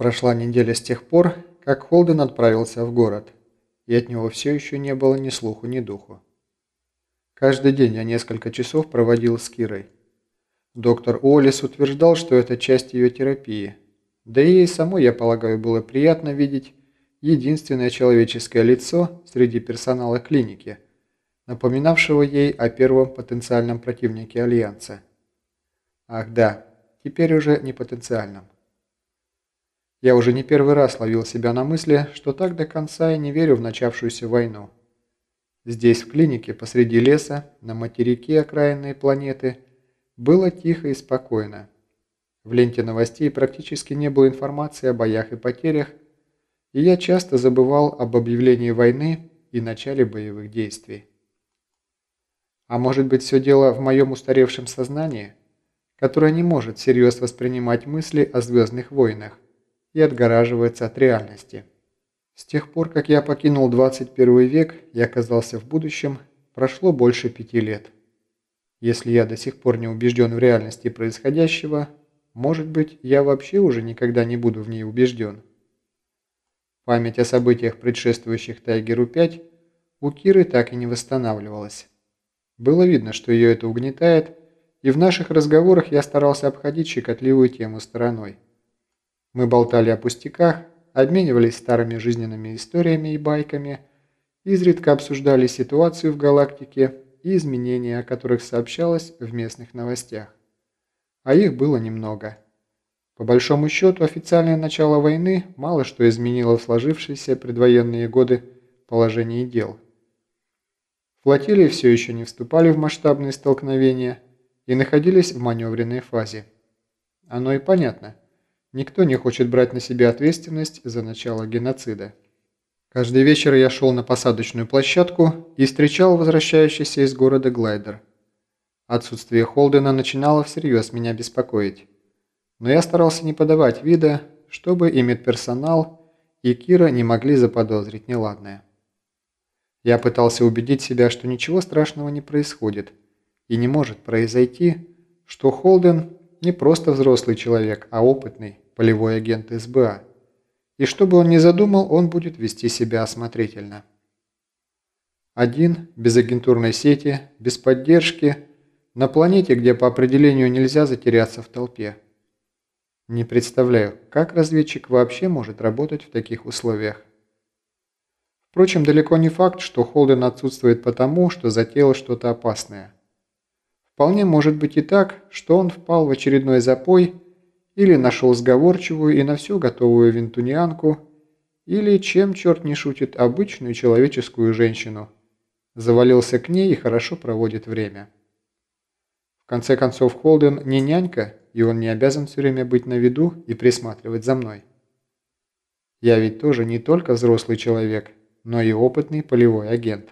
Прошла неделя с тех пор, как Холден отправился в город, и от него все еще не было ни слуху, ни духу. Каждый день я несколько часов проводил с Кирой. Доктор Уоллес утверждал, что это часть ее терапии. Да и ей самой, я полагаю, было приятно видеть единственное человеческое лицо среди персонала клиники, напоминавшего ей о первом потенциальном противнике Альянса. Ах да, теперь уже не потенциальном. Я уже не первый раз ловил себя на мысли, что так до конца и не верю в начавшуюся войну. Здесь, в клинике, посреди леса, на материке окраинной планеты, было тихо и спокойно. В ленте новостей практически не было информации о боях и потерях, и я часто забывал об объявлении войны и начале боевых действий. А может быть все дело в моем устаревшем сознании, которое не может всерьез воспринимать мысли о «Звездных войнах», и отгораживается от реальности. С тех пор, как я покинул 21 век и оказался в будущем, прошло больше пяти лет. Если я до сих пор не убежден в реальности происходящего, может быть, я вообще уже никогда не буду в ней убежден. Память о событиях, предшествующих Тайгеру-5, у Киры так и не восстанавливалась. Было видно, что ее это угнетает, и в наших разговорах я старался обходить щекотливую тему стороной. Мы болтали о пустяках, обменивались старыми жизненными историями и байками, изредка обсуждали ситуацию в галактике и изменения, о которых сообщалось в местных новостях. А их было немного. По большому счету, официальное начало войны мало что изменило в сложившиеся предвоенные годы положении дел. Флотилии все еще не вступали в масштабные столкновения и находились в маневренной фазе. Оно и понятно. Никто не хочет брать на себя ответственность за начало геноцида. Каждый вечер я шел на посадочную площадку и встречал возвращающийся из города глайдер. Отсутствие Холдена начинало всерьез меня беспокоить. Но я старался не подавать вида, чтобы и медперсонал, и Кира не могли заподозрить неладное. Я пытался убедить себя, что ничего страшного не происходит и не может произойти, что Холден не просто взрослый человек, а опытный полевой агент СБА. И что бы он ни задумал, он будет вести себя осмотрительно. Один, без агентурной сети, без поддержки, на планете, где по определению нельзя затеряться в толпе. Не представляю, как разведчик вообще может работать в таких условиях. Впрочем, далеко не факт, что Холден отсутствует потому, что затеял что-то опасное. Вполне может быть и так, что он впал в очередной запой или нашел сговорчивую и на все готовую винтунианку, или, чем черт не шутит, обычную человеческую женщину. Завалился к ней и хорошо проводит время. В конце концов, Холден не нянька, и он не обязан все время быть на виду и присматривать за мной. Я ведь тоже не только взрослый человек, но и опытный полевой агент.